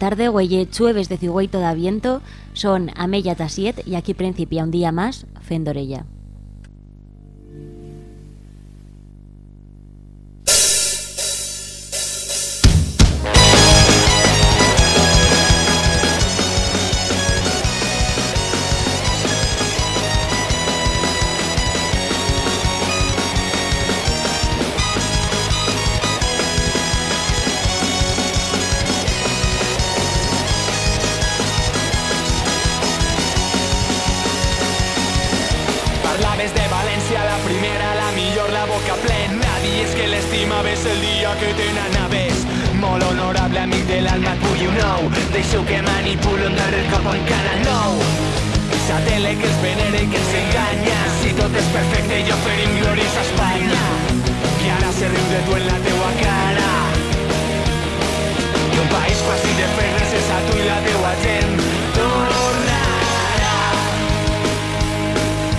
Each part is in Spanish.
tarde, hoy chueves de Cigueito da Viento, son Amella Tasiet y aquí principia un día más, Fendorella. estima ves el dia que tenen navés molt honorable amic de l'alma vull un nou deixeu que manipulo un darrer cop encara nou. Sa tele que ens venere i que ens enganya. Si tot és perfecte i oferim glòries a Espanya. I ara se riu de tu en la teua cara. I un país fàcil de fer res és a tu i la teua gent.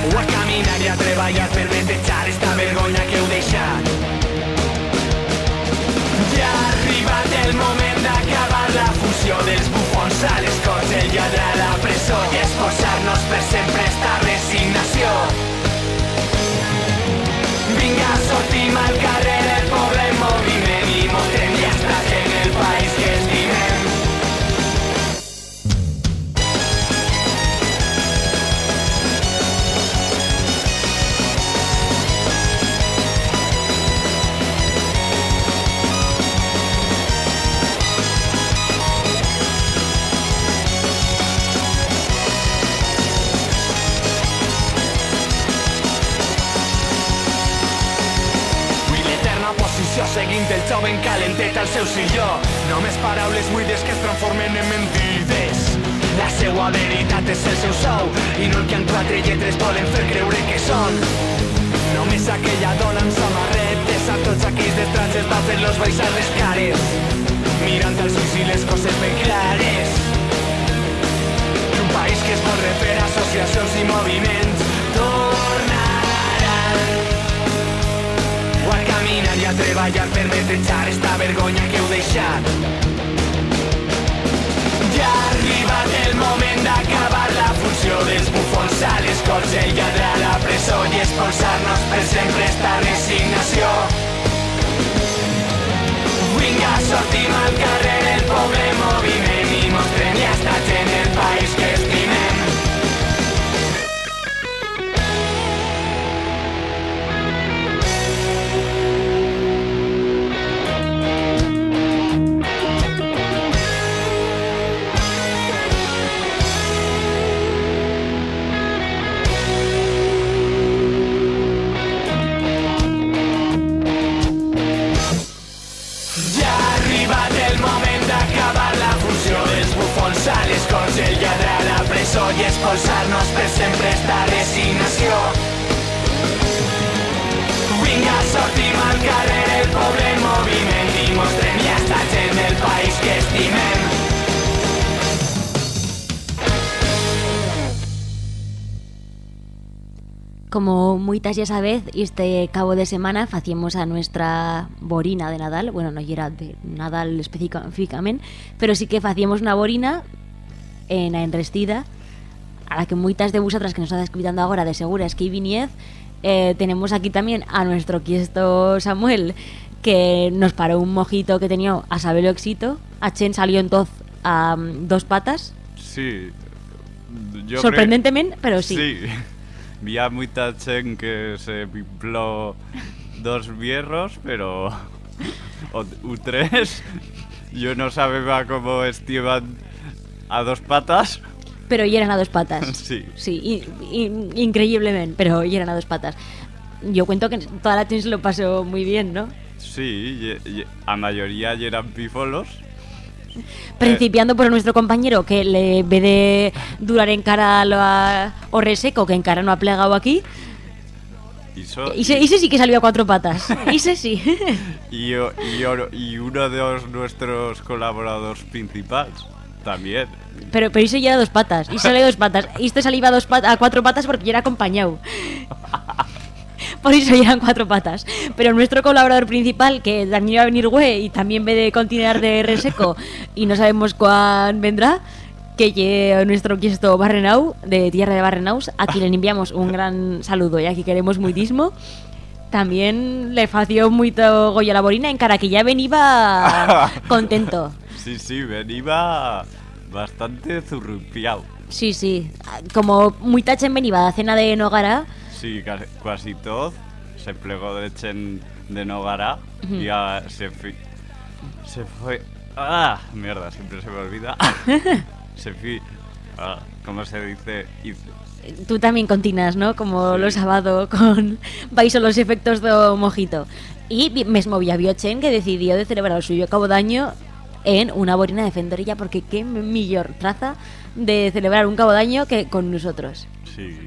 O a caminar i a treballar per netejar esta vergonya que heu deixat. arribat el moment d'acabar la fusió dels bufons a les corts, el lladre a la presó i esforçar-nos per sempre esta resignació. Vinga, sortim al carrer sovint el joven calentet al seu silló. Només paraules buides que es transformen en mentides. La seua veritat és el seu sou i no el que en quatre lletres volen fer creure que són. Només aquella dona amb samarretes a tots aquells destrats es va fer-los baixar les cares. Mirant als ulls i les coses ben clares. I un país que es pot refer associacions i moviments a treballar per netejar esta vergonya que heu deixat. Ja ha arribat el moment d'acabar la funció dels bufons a les cols, el lladre a la presó i esponsar-nos per sempre esta resignació. Vinga, sortim al carrer, el poble moviment i mostrem-li a esta gent i expulsar-nos per sempre esta resignació. Vinga, sortim al carrer, el poble en moviment i mostrem ja esta gent el país que estimem. Como muitas ya sabéis, este cabo de semana facíamos a nuestra borina de Nadal, bueno, no era de Nadal específicamente, pero sí que facíamos una borina en la enrestida, a la que muitas de vosotras que nos está escuchando ahora de segura es que viniez, eh, tenemos aquí también a nuestro quiesto Samuel, que nos paró un mojito que tenía a saberlo éxito, a Chen salió entonces a dos patas, Sí. Yo creo- sorprendentemente, pero sí. Sí. Vi a mucha gente que se pimpló dos bierros, pero... O, u tres. Yo no sabía cómo estiban a dos patas. Pero y eran a dos patas. Sí. Sí, i- i- increíblemente, pero y eran a dos patas. Yo cuento que toda la team se lo pasó muy bien, ¿no? Sí, y- y a mayoría eran pifolos. Principiando por nuestro compañero que le ve de durar en cara a lo a- o reseco, que en cara no ha plegado aquí. Y, so- Y ese, ese sí que salió a cuatro patas. Ese sí. y, y y uno de los- nuestros colaboradores principales también. Pero, pero ese ya dos patas. Y sale dos patas. Y este saliva dos pat- a cuatro patas porque ya era acompañado. Por eso ya eran cuatro patas. Pero nuestro colaborador principal, que también iba a venir güey y también ve de continuar de reseco y no sabemos cuán vendrá, que lle nuestro quiesto Barrenau, de Tierra de Barrenaus, a quien le enviamos un gran saludo y aquí queremos muitísimo. También le fació mucho Goya la Borina en cara que ya venía contento. Sí, sí, venía bastante zurrupiado. Sí, sí. Como muy tachen venía a cena de Nogara, Sí, casi, casi todo se plegó de Chen de Nogara y ya se, fui- se fue. ¡Ah! Mierda, siempre se me olvida. se fui. ah, ¿Cómo se dice? Tú también continas, ¿no? Como Sí. los sábados con vais los efectos do mojito. Y mesmo había Chen que decidió de celebrar el suyo cabo de año en una borina de Fendorilla porque qué mejor traza de celebrar un cabo de año que con nosotros. Sí,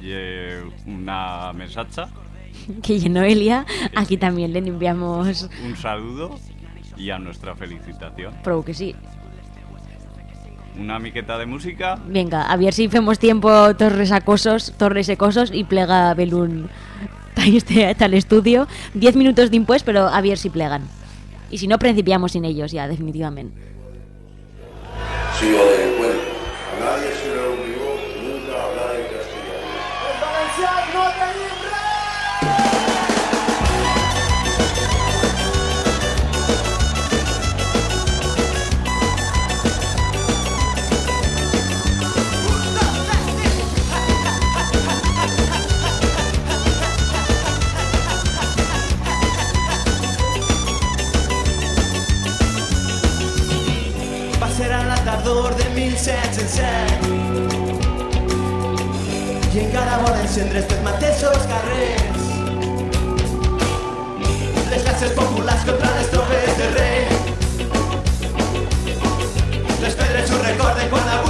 y eh, una mesacha, Que Noelia, aquí también le enviamos un saludo y a nuestra felicitación. pro que sí. Una miqueta de música. Venga, a ver si hacemos tiempo torres acosos, torres secosos y plega Belún este tal estudio. Diez minutos de impuestos, pero a ver si plegan. Y si no, principiamos sin ellos ya, definitivamente. De 1707 i encara volen encendre estes mateixos carrers les classes populars contra les de rei les pedres ho recorden quan avui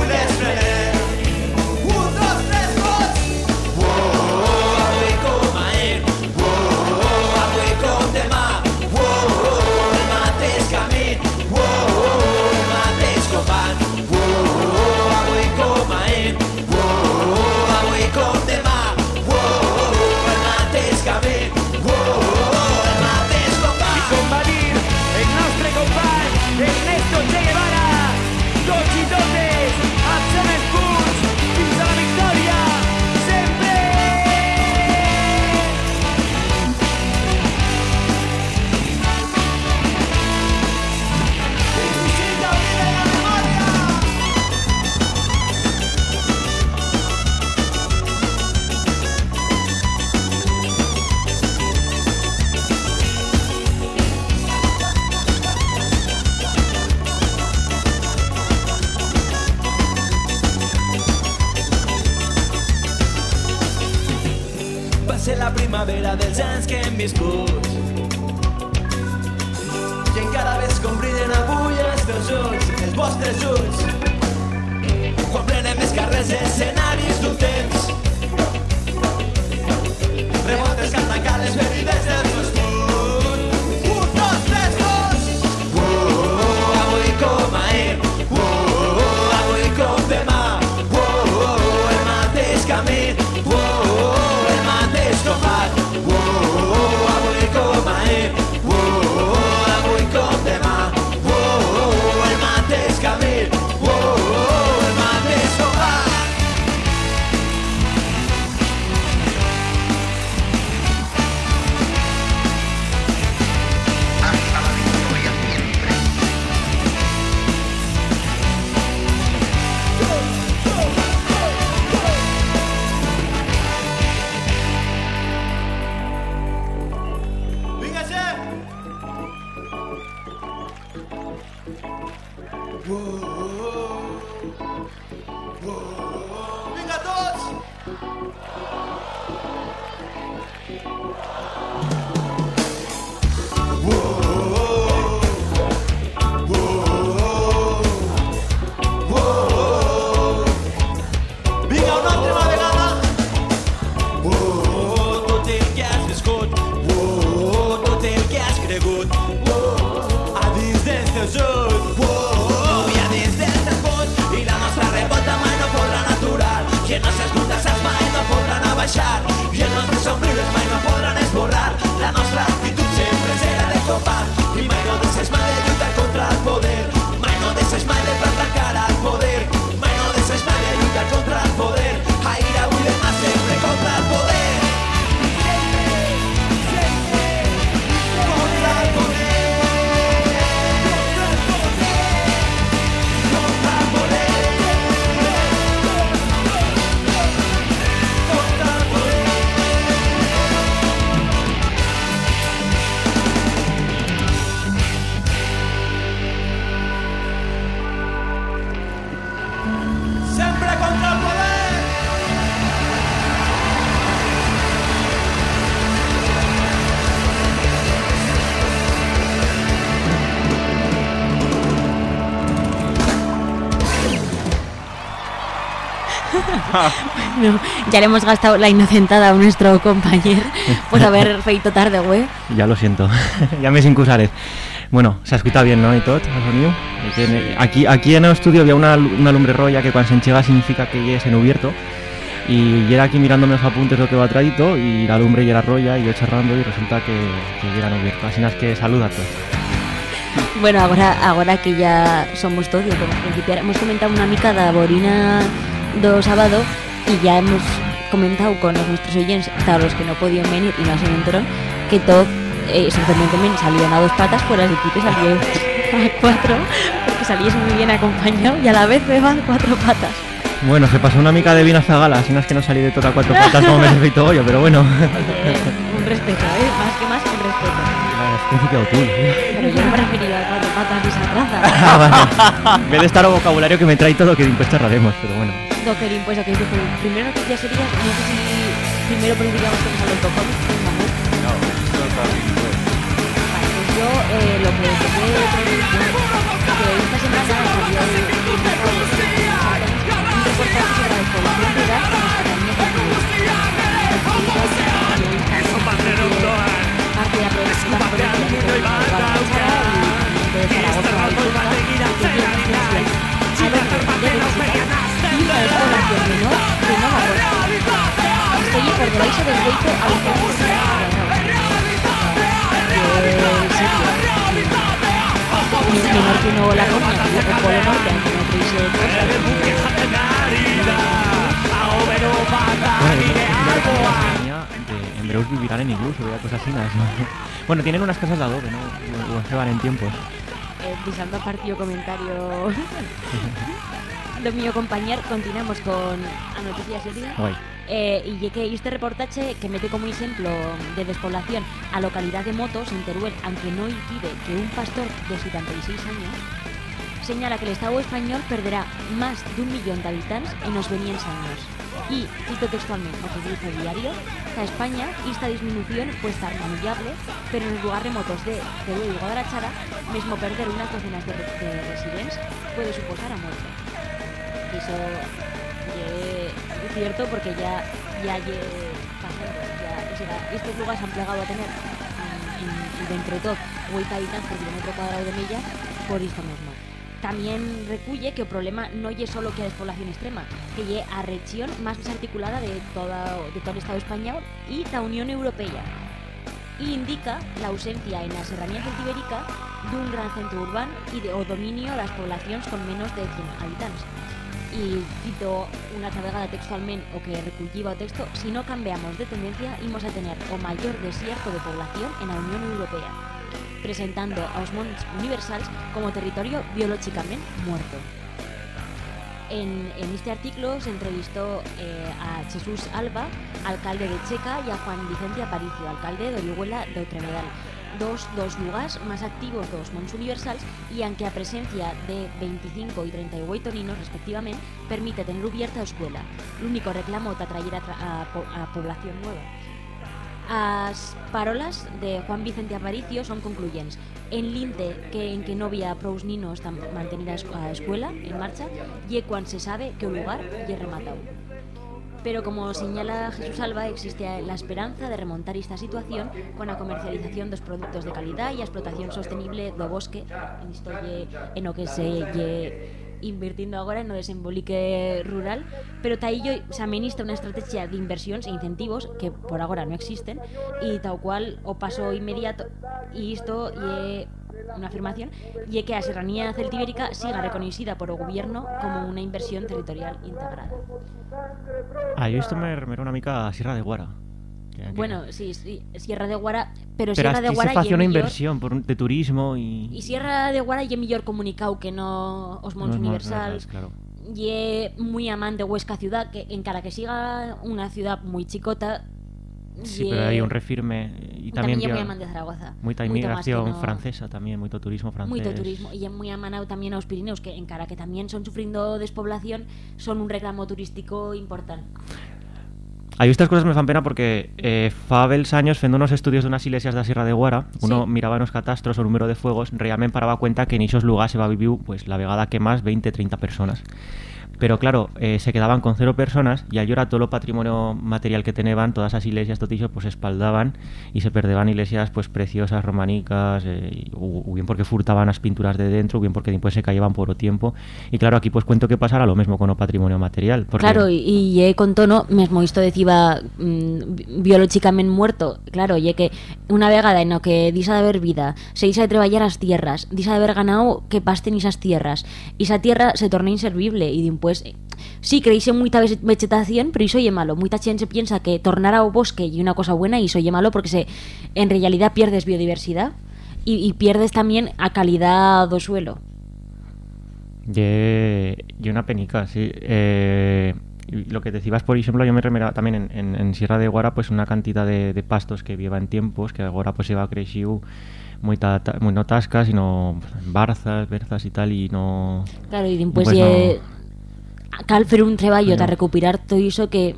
abaixar, i els nostres somriures mai no podran esborrar, la nostra actitud sempre serà de combat, No, ya le hemos gastado la inocentada a nuestro compañero por haber feito tarde, güey. Ya lo siento, ya me incusaré. Bueno, se escucha bien, ¿no? Y todo, el sonido. Aquí, aquí en el estudio había una, una lumbre roya que cuando se enchega significa que ya es enubierto. Y yo era aquí mirándome los apuntes lo que va traído y la lumbre ya era roya y yo charrando y resulta que, que ya era enubierto. Así es que saluda a todos. Bueno, agora, agora que ya somos todos, como principiar, hemos comentado una mica da Borina do sábado y ya hemos comentado con los nuestros oyentes, hasta los que no podían venir y no se enteraron, que todo eh, sorprendentemente salían a dos patas, pues las de ti te salían a cuatro, porque salías muy bien acompañado y a la vez me van cuatro patas. Bueno, se pasó una mica de bien hasta gala, así no es que no salí de toda cuatro patas como me he feito yo, pero bueno. Eh, un respeto, ¿eh? Más que más, un respeto. Es. Pero yo no me refería a cuatro patas y esa raza. Ah, vale. En vez de estar el vocabulario que me trae todo, que después charlaremos, pero bueno. Docker impuesto que dice, primero ya sería, no sé si primero que cómics, pues no, está pues. Pues yo eh, lo que quería decir es que esta semana Estoy por del no la no de Embreus vivirán en iglús o cosas. ¿no? Bueno, tienen unas casas de adobe, ¿no? Lo llevan en tiempos. eh, pisando partido comentario do mío compañero continuamos con a noticias seria Guay. eh, que este reportaje que mete como ejemplo de despoblación a localidad de Motos en Teruel aunque no impide que un pastor de 76 años señala que el Estado español perderá más de un millón de habitantes en los venientes años. Y, cito textualmente lo que dice el diario, que a España esta disminución puede estar manejable, pero en los lugares remotos de Teruel y Guadalajara, mismo perder unas docenas de, de residentes puede suposar a muerte. Ye- es cierto porque ya ya lle sea, estos lugares han plegado a tener en- y dentro de todo 8 habitantes por kilómetro cuadrado de milla por esto mismo. También recuye que el problema no es solo que a despoblación extrema, que lle a región más desarticulada de, toda, de todo el Estado español y la Unión Europea y indica la ausencia en la serranía celtibérica de un gran centro urbano y de o dominio las poblaciones con menos de 100 habitantes. Y cito una altra textualmente o que reculliva o texto, si no cambiamos de tendencia, íbamos a tener o mayor desierto de población en la Unión Europea, presentando a los montes universals como territorio biológicamente muerto. En, este artículo se entrevistó eh, a Jesús Alba, alcalde de Checa, y a Juan Vicente Aparicio, alcalde de Orihuela de Outrevedal. Dos, dos lugares más activos dos Mons Universals y aunque a presencia de 25 y 38 niños respectivamente permite tener abierta la escuela. El único reclamo de atraer a, a po- a población nueva. As parolas de Juan Vicente Aparicio son concluyentes. En l'inte que en que no había prous ninos tan a es- a escuela en marcha, y cuando se sabe que el lugar ya rematado. Pero como señala Jesús Alba, existe la esperanza de remontar esta situación con la comercialización dos productos de calidad y explotación sostenible do bosque, en isto lle- en lo que se lle invirtiendo agora no desembolique rural, pero ta ello se administra una estrategia de inversiones e incentivos que por agora no existen y tal cual o paso inmediato. Y isto lle una afirmación y que a serranía celtibérica siga reconocida por el gobierno como una inversión territorial integrada. Ah, yo esto me remera una mica a Sierra de Guara. Que- que- Bueno, sí, sí, Sierra de Guara, pero, pero Sierra de Guara se ye una millor- inversión por, de turismo y... Y Sierra de Guara ye millor comunicado que no os Mons Mons Universals. Universals, claro. Ye muy amante de Huesca ciudad, que en cara que siga una ciudad muy chicota. Sí, ye- pero hay un refirme y también también, ye muy vio amante de Zaragoza. que inmigración no- francesa también, mucho turismo francés. Mucho turismo y ye muy amanado también a los Pirineos que en cara que también son sufriendo despoblación son un reclamo turístico importante. Hay estas cosas me fan pena porque eh, fa bels años fendo unos estudios de unas iglesias de la Sierra de Guara uno Sí. miraba los catastros o número de fuegos realmente paraba cuenta que en esos lugares se va a vivir pues la vegada que más 20, 30 personas pero claro, eh, se quedaban con cero personas y ahora todo lo patrimonio material que tenían, todas esas iglesias, eso, pues espaldaban y se perdeban iglesias pues preciosas, románicas, eh, o, o bien porque furtaban las pinturas de dentro, o bien porque después se caían por o tiempo. Y claro, aquí pues cuento que pasará lo mismo con el patrimonio material. Porque... Claro, y, y ye con tono, mesmo isto decía mm, biológicamente muerto, claro, ye que una vegada en lo que disa de haber vida, se disa de traballar as tierras, disa de haber ganado que pasten esas tierras, y esa tierra se torna inservible, y después, sí, creíse mucha ve- vegetación, pero iso ye malo, mucha gente se piensa que tornar ao bosque y una cosa buena, y iso ye malo porque se, en realidad pierdes biodiversidad, y, y pierdes también a calidad do suelo. Y, y una penica, sí. Eh, lo que decías, por ejemplo, yo me remera también en, en, en Sierra de Guara, pues una cantidad de, de pastos que lleva en tiempos, que ahora pues se va creciendo muy, ta, ta- muy no tascas, sino barzas, berzas y tal, y no... Claro, y después Pues ye... cal fer un treballo Claro. de recuperar todo iso que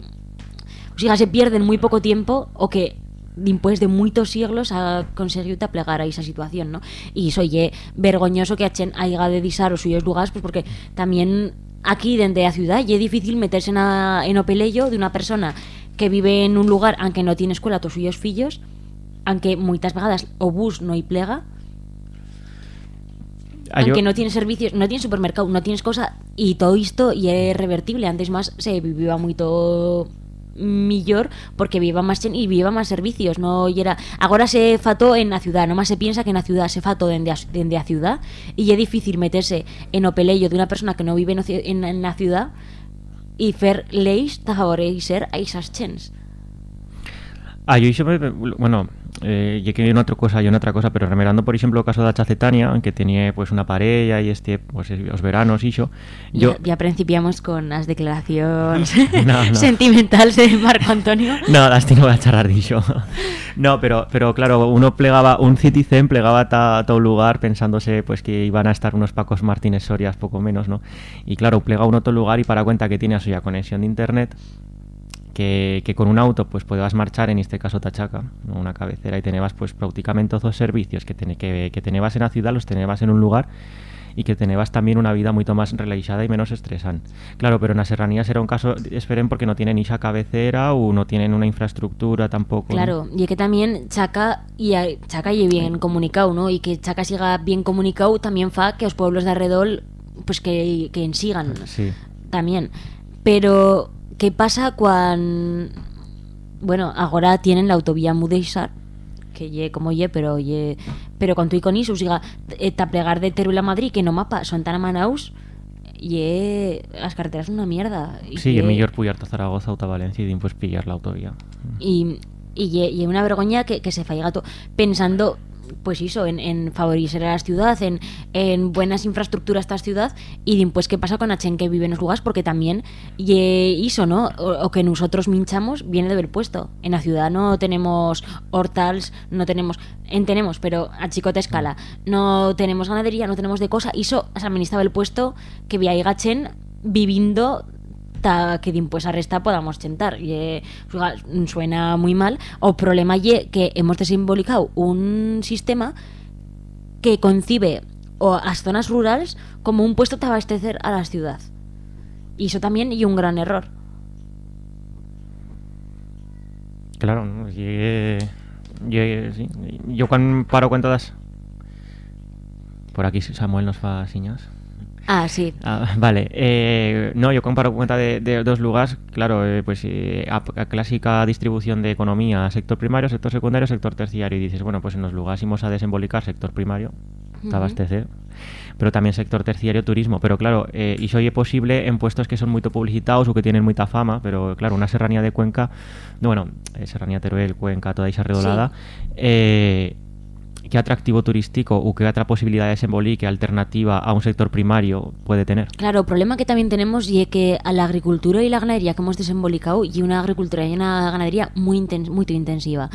o sea, se pierde en muy poco tiempo o que después de muchos siglos ha conseguido plegar a esa situación, ¿no? Y iso ye vergoñoso que a chen haiga de disar os suyos lugares, pues porque también aquí dentro de la ciudad ye difícil meterse en, a, en o pelello de una persona que vive en un lugar aunque no tiene escuela tus suyos fillos, aunque muchas vegadas o bus no hay plega, Ah, yo- aunque no tiene servicios, no tiene supermercado, no tienes cosa y todo esto y es revertible. Antes más se vivía muy todo millor porque viva más chen y viva más servicios, no y era ahora se fató en la ciudad, nomás se piensa que en la ciudad se fató dende a, dende a ciudad y es difícil meterse en o de una persona que no vive en, la ciudad y fer leis favorecer a esas chens. Ah, yo hice, bueno, eh, y que una otra cosa y una otra cosa, pero remerando, por ejemplo, el caso de Chacetania, que tenía pues una pareja y este, pues los veranos y yo, yo Ya, ya principiamos con las declaraciones No, no. sentimentales de Marco Antonio. No, las voy a charlar dicho. No, pero, pero claro, uno plegaba, un citizen plegaba a todo lugar pensándose pues que iban a estar unos Pacos Martínez Sorias, poco menos, ¿no? Y claro, plega uno a otro lugar y para cuenta que tiene a suya conexión de internet, que, que con un auto pues podías marchar, en este caso Tachaca, ¿no? una cabecera, y tenías pues prácticamente todos los servicios que, tiene, que, que tenías en la ciudad, los tenías en un lugar y que tenías también una vida mucho más relajada y menos estresante. Claro, pero en las serranías era un caso, esperen, porque no tienen esa cabecera o no tienen una infraestructura tampoco. ¿no? Claro, y que también Chaca y Chaca y bien comunicado, ¿no? Y que Chaca siga bien comunicado también fa que los pueblos de alrededor pues que, que en sigan Sí. también. Pero ¿qué pasa cuando bueno, ahora tienen la autovía Mudeixar que ye como ye, pero ye pero con tu y con iso, siga, taplegar de Teruel a Madrid que no mapa, son tan amanaus y las carreteras son una mierda. Y Sí, ye- es mejor puyarte a Zaragoza o a Valencia y después pillar la autovía. y, y, y una vergoña que, que se faiga todo pensando pues eso, en, en favorecer a la ciudad, en, en buenas infraestructuras esta ciudad y después qué pasa con la que vive en los lugares porque también ye eso, ¿no? O, que nosotros minchamos viene de haber puesto. En la ciudad no tenemos hortals, no tenemos, en tenemos, pero a chicote escala, no tenemos ganadería, no tenemos de cosa, y eso se administraba el puesto que viaiga chen viviendo ta que dimpués a resta podamos eh, oiga, suena muy mal o problema ye que hemos desembolicado un sistema que concibe o a las zonas rurales como un puesto de abastecer a la ciudad y eso también y un gran error Claro, ¿no? Sí. Yo cuando paro cuenta das... Por aquí Samuel nos fa señas. Ah sí. Ah, vale, eh, no, yo comparo cuenta de, de dos lugares, claro, eh, pues eh, a, a clásica distribución de economía, sector primario, sector secundario, sector terciario, y dices, bueno, pues en los lugares íbamos a desembolicar sector primario, Ujú. abastecer, pero también sector terciario, turismo, pero claro, eh, y soy posible en puestos que son muy publicitados o que tienen mucha fama, pero claro, una serranía de Cuenca, no, bueno, eh, serranía Teruel, Cuenca, toda esa redolada, eh, ¿qué atractivo turístico o qué otra posibilidad de alternativa a un sector primario puede tener? Claro, el problema que también tenemos y que a la agricultura y la ganadería que hemos desembolicado y una agricultura y una ganadería muy inten- muy intensiva.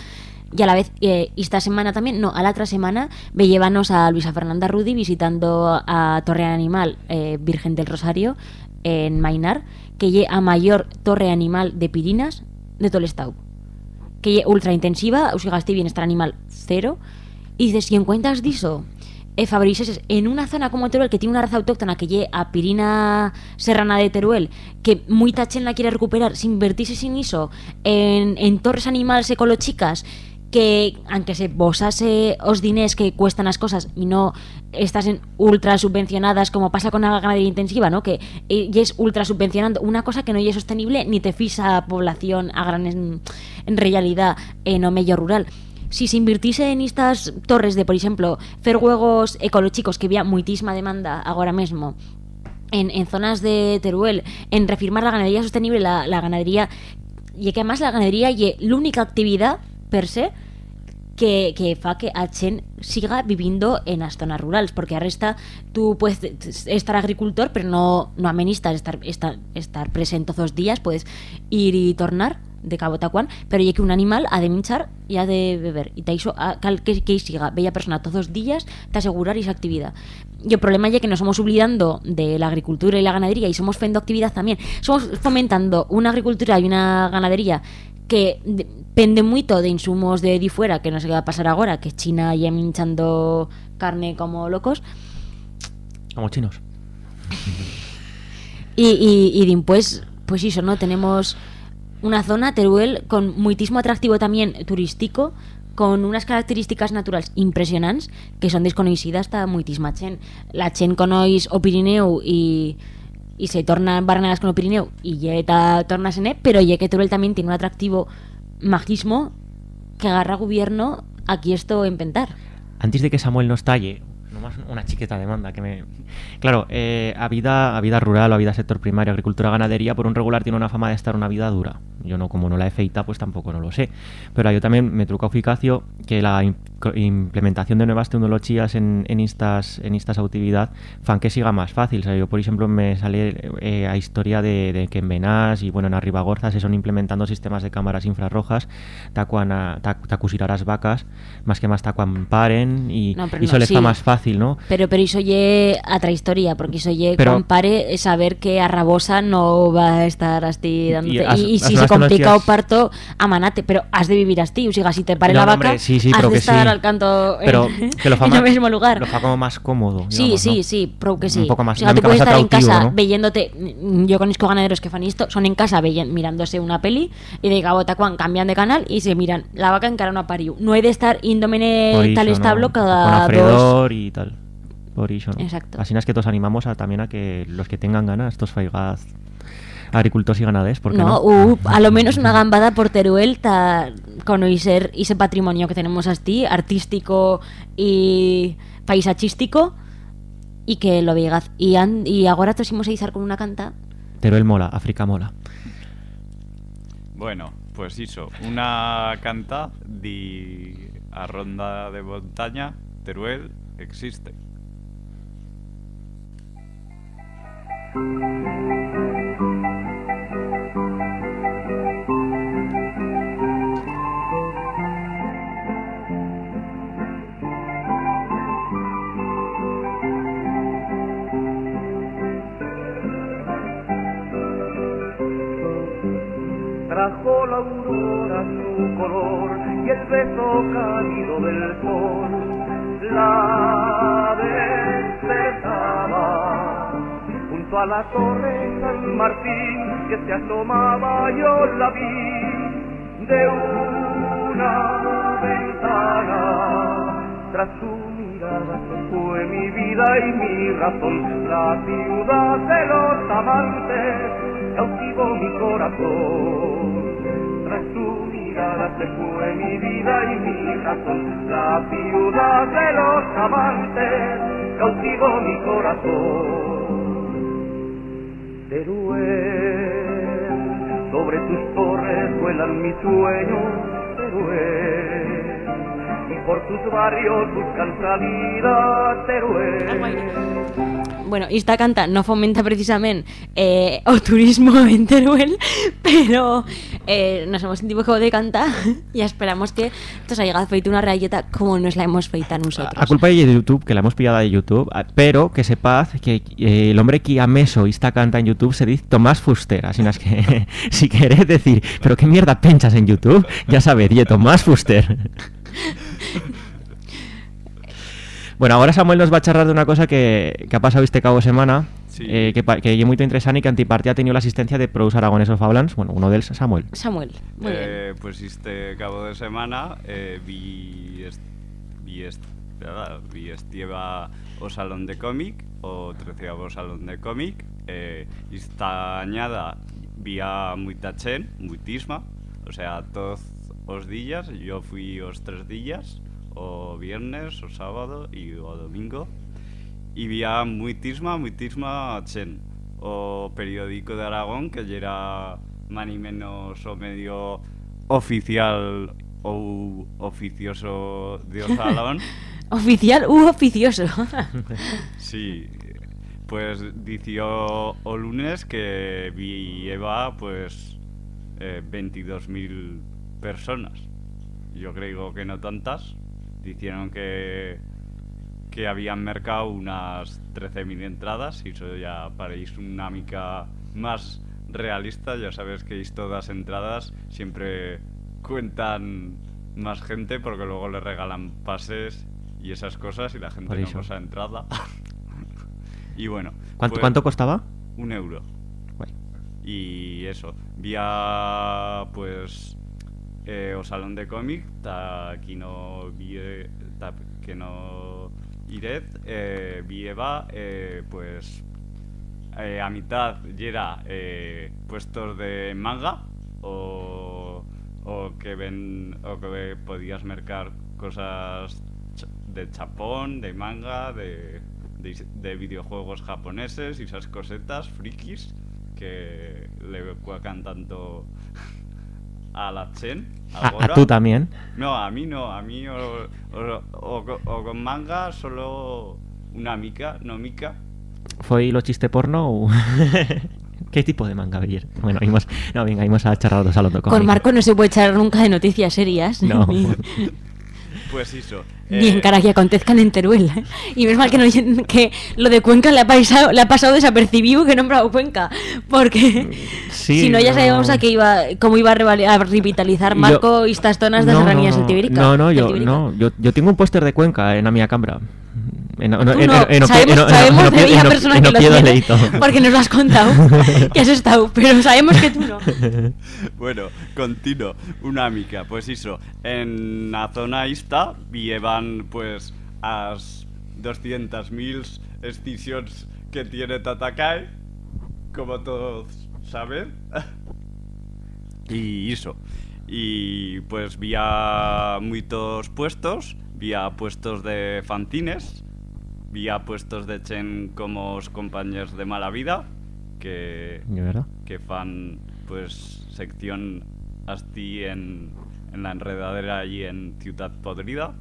Y a la vez, eh, esta semana también, no, a la otra semana, ve llevarnos a Luisa Fernanda Rudy visitando a Torre Animal eh, Virgen del Rosario en Mainar, que lle a mayor torre animal de Pirinas de todo el estado. Que lle ultra intensiva, o sea, gasté bienestar animal cero, y dices, si encuentras diso, eh, favorices en una zona como Teruel que tiene una raza autóctona que lle a Pirina Serrana de Teruel, que muy tachen la quiere recuperar, sin invertirse sin iso en, en torres animales ecológicas, que aunque se bosase os dinés que cuestan las cosas y no estás en ultra subvencionadas como pasa con la ganadería intensiva, ¿no? Que eh, y es ultra subvencionando una cosa que no es sostenible ni te fisa población a gran en, en realidad en o medio rural. Si se invirtiese en estas torres de, por ejemplo, fer juegos ecológicos que había muitísima demanda ahora mismo en, en zonas de Teruel, en refirmar la ganadería sostenible, la, ganadería, y que además la ganadería y la única actividad per se que, que fa que a siga viviendo en las zonas rurales, porque a resta tú puedes estar agricultor, pero no, no amenistas estar, estar, estar presente todos los días, puedes ir y tornar de cabo tacuán, pero ya que un animal ha de minchar y ha de beber, y te hizo a cal que, que siga bella persona todos los días, te asegurar esa actividad. Y el problema ya que nos somos olvidando de la agricultura y la ganadería y somos fendo actividad también, somos fomentando una agricultura y una ganadería que depende mucho de insumos de di fuera, que no sé qué va a pasar ahora, que China ya minchando carne como locos, Como chinos. y, y, y dimpués, pues eso, ¿no? Tenemos una zona, Teruel, con muitísimo atractivo también turístico, con unas características naturales impresionantes que son desconocidas hasta muitísima chen. La chen conois o Pirineu y, y se tornan barrenadas con o Pirineu y ya tornas en pero ya que Teruel también tiene un atractivo magismo que agarra gobierno aquí esto en pentar. Antes de que Samuel nos talle, una chiqueta demanda que me... Claro, eh, a, vida, a vida rural o a vida sector primario, agricultura, ganadería, por un regular tiene una fama de estar una vida dura. Yo no, como no la he feita, pues tampoco no lo sé. Pero yo también me truca eficacio que la implementación de nuevas tecnologías en, en estas en estas actividad fan que siga más fácil. O sea, yo, por ejemplo, me sale eh, a historia de, de que en Benás y bueno, en Arribagorza se son implementando sistemas de cámaras infrarrojas tacuan a, las vacas, más que más tacuan paren y, No, no, eso les sí. está más fácil, ¿no? Pero pero iso lle otra historia, porque lle Pero- compare saber que a Rabosa no va a estar así dándote. Y as- si se complica o parto, amanate, pero has de vivir así, o sea, si te pare No, la no, vaca, hombre, sí, sí, has de que estar sí. Al canto en, Pero que lo fa en más- el mismo lugar. Lo fa como más cómodo. Sí, digamos, sí, ¿no? sí, pro que sí. Un poco más, o sea, una tú puedes estar en casa ¿no? veyéndote. mm, Yo conozco ganaderos que fan esto, son en casa mirándose una peli y de cabo tacuan cambian de canal y se miran la vaca encara no pariu. No hay de estar índome en tal iso, ¿no? establo Con cada dos. y tal. Por eso, ¿no? Exacto. Así es que todos animamos a, también a que los que tengan ganas, estos faigaz agricultores y ganaderos, porque No, no? uh, a lo menos una gambada por Teruel ta conocer ese patrimonio que tenemos así, artístico y paisachístico, y que lo veigaz. Y, an- y ahora tosimos a izar con una canta. Teruel mola, África mola. Bueno, pues hizo una canta di a ronda de montaña, Teruel existe. Trajo la aurora su color y el beso cálido del sol la despertaba. Junto a la torre San Martín que se asomaba yo la vi de una ventana. Tras su se fue mi vida y mi razón, la ciudad de los amantes cautivó mi corazón. Tras su mirada se fue mi vida y mi razón, la ciudad de los amantes cautivó mi corazón. Teruel, sobre tus torres vuelan mis sueños, Teruel, y por tus barrios buscan salida, Teruel. Bueno, y esta canta no fomenta precisamente eh, o turismo en Teruel, pero eh, nos hemos sentido de cantar y esperamos que esto se haya feito una rayeta como nos la hemos feita nosotros. A culpa de YouTube, que la hemos pillado de YouTube, a- pero que sepaz que eh, el hombre que ha meso esta canta en YouTube se dice Tomás Fuster. Así es que, si querés decir, pero qué mierda penchas en YouTube, ya sabéis, y Tomás Fuster. Bueno, ahora Samuel nos va a charlar de una cosa que, que ha pasado este cabo de semana, Sí. eh, que, que es muy interesante y que Antipartía ha tenido la asistencia de Produce Aragones of Fablans, bueno, uno de ellos, Samuel. Samuel, muy bien. Eh, pues este cabo de semana eh, vi, est, vi, est, vi estieva o salón de cómic o treceavo salón de cómic eh, esta añada vía muita chen, muitisma o sea, todos os días yo fui os tres días o viernes, o sábado y o domingo y vía muitisma, muitisma chen o periódico de Aragón que ya era más ni menos o medio oficial o oficioso de o salón Oficial u oficioso. Sí, pues dició o lunes que vi Eva pues eh, 22.000 personas. Yo creo que no tantas. Dijeron que que habían mercado unas 13.000 entradas y eso ya parece una mica más realista. Ya sabes que todas entradas siempre cuentan más gente porque luego le regalan pases y esas cosas y la gente no cosa entrada. y bueno. ¿Cuánto, pues, ¿cuánto costaba? Un euro. Guay. Y eso, vía pues eh, o salón de cómic, ta que no vi, ta que no ired, eh, Eva, eh, pues eh, a mitad eh, puestos de manga o, o que ven o que podías mercar cosas de chapón, de manga, de, de, de videojuegos japoneses y esas cosetas frikis que le cuacan tanto a la Chen. A, a tú también. No, a mí no, a mí o, o- o co- o con manga solo una mica, no mica. ¿Fue lo chiste porno o...? ¿Qué tipo de manga veías? Bueno, íbamos, no, venga, íbamos a charlar dos a los Con Marco no se puede echar nunca de noticias serias. No. Ni, Pues eso. ni en eh, cara que acontezcan en Teruel. ¿eh? Y menos mal que, no, que lo de Cuenca le ha pasado, le ha pasado desapercibido que he nombrado Cuenca. Porque Sí, si no ya no. sabíamos a qué iba, cómo iba a, revitalizar Yo- Marco estas zonas de No, serranías no. No, no, yo, no, yo, yo tengo un póster de Cuenca en la mía cámara. No, en- sabemos, sabemos de en- una en- persona en que lo Oviedo tiene, porque nos lo has contado, que has estado, pero sabemos que tú no. Bueno, continuo, una mica, pues eso, en la zona esta llevan pues las 200.000 excisiones que tiene Tatakai, como todos saben. y eso. Y pues vía muchos puestos, vía puestos de fanzines, vía puestos de Chen como os compañeros de mala vida, que ¿De verdad? que fan pues sección asti en, en la enredadera allí en Ciudad Podrida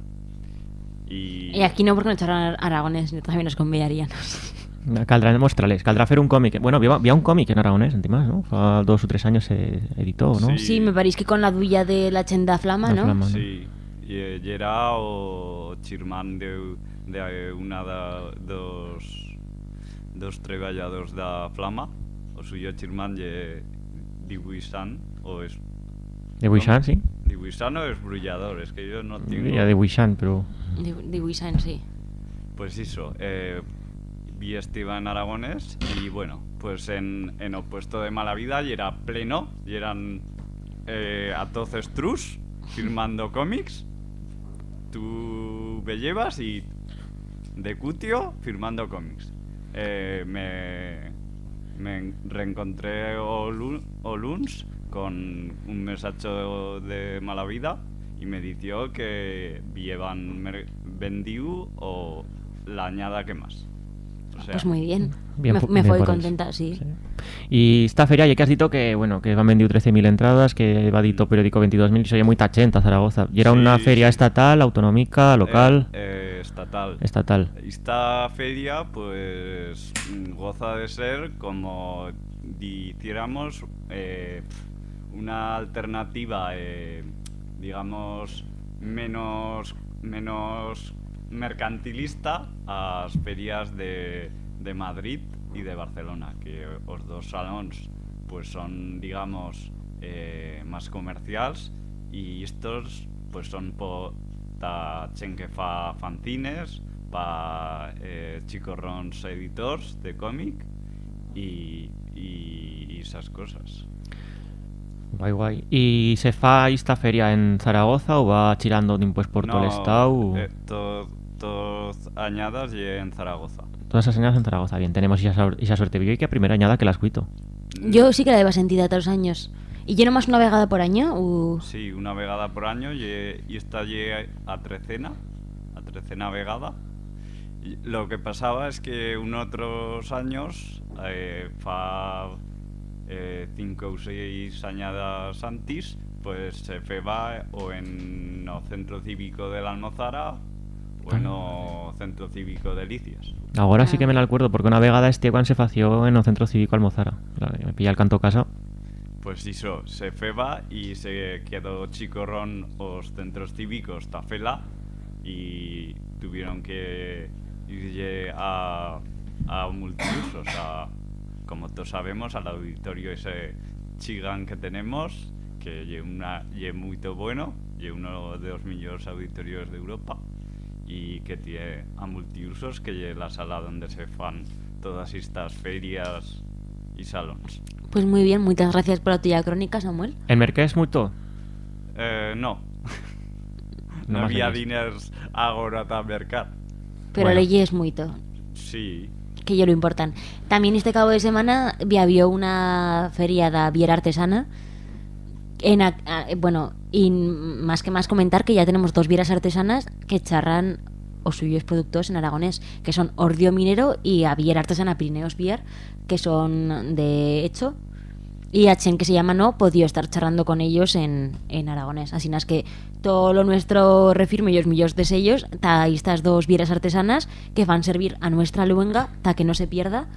y, Y aquí no porque no echaron aragones, también nos convidarían. Caldrá mostrarles, caldrá hacer un cómic. Bueno, había, un cómic en aragonés, más, ¿no? Fa dos o tres años se editó, ¿no? Sí. Sí, me parece que con la duya de la chenda flama, La ¿no? flama. sí y, y era o chirmán de, de una da, dos dos treballadors de Flama o suyo chirmán ye dibuixant o es De Wishan, sí. dibuixant o es brullador es que yo no tengo Ya Wishan, pero... Wisan, sí. Pues eso, eh, vi estiva en Aragones y bueno, pues en, en opuesto de mala vida y era pleno y eran eh, a todos trus firmando cómics. Tú me llevas y de Cutio firmando cómics. Eh, me, reencontré Olu- Oluns con un mensaje de mala vida y me dijo que llevan vendido o la añada que más. Sea, Pues muy bien. Bien me me bien fue por contenta, sí. Y esta feria, ya que has dicho que, bueno, que van vendido 13.000 entradas, que va dito periódico 22.000, y se oye muy tachenta Zaragoza. Y era Sí, una feria sí. estatal, autonómica, local, eh, eh, estatal. estatal. Esta feria, pues, goza de ser como dijéramos eh, una alternativa, eh, digamos, menos, menos mercantilista ás ferias de, de Madrid y de Barcelona, que los dos salóns pues, son, digamos, eh, máis comerciais e estos pues, son po, ta que fa fanzines, pa eh, chicos rons editors de cómic y e, esas cosas. Guai, guai. ¿Y se fa esta feria en Zaragoza o va tirando pues, por todo el estado? Eh, 200 añadas y en Zaragoza. Todas las añadas en Zaragoza, bien, tenemos esa, suerte. Yo que a primera añada que las cuito. Yo sí que la debo sentir a todos los años. ¿Y yo nomás una vegada por año? O... Sí, una vegada por año y, y esta llega a trecena, a trecena vegada. Y lo que pasaba es que unos otros años eh, fa eh, cinco ou seis añadas antes, pues se feba o en o centro cívico de la Almozara o en o Centro Cívico de Licias. Ahora sí Ah. que me la acuerdo, porque una vegada este cuando se fació en el Centro Cívico Almozara. Me pilla el canto casa. Pues eso, se feba y se quedó chicorrón os centros cívicos tafela y tuvieron que ir a, a multiusos, a, como todos sabemos, al auditorio ese chigan que tenemos, que es muy bueno, y uno de los mejores auditorios de Europa y que tiene a multiusos, que es la sala donde se fan todas estas ferias y salones. Pues muy bien, muchas gracias por la tuya crónica, Samuel. ¿El mercado es mucho? Eh, no. No no había diners agora para mercar. Pero Bueno. leyes mucho, Sí. que yo lo importan. También este cabo de semana vi había una feria de viera artesana. En a- a- bueno, y más que más comentar que ya tenemos dos vieras artesanas que charran os suyos productos en aragonés, que son Ordio Minero y Avier Artesana Pirineos Bier, que son de hecho. Y a Chen, que se llama No, podido estar charlando con ellos en, en aragonés. Así es que todo lo nuestro refirme y los millos de sellos, ta estas dos bieras artesanas que van a servir a nuestra luenga, ta que no se pierda.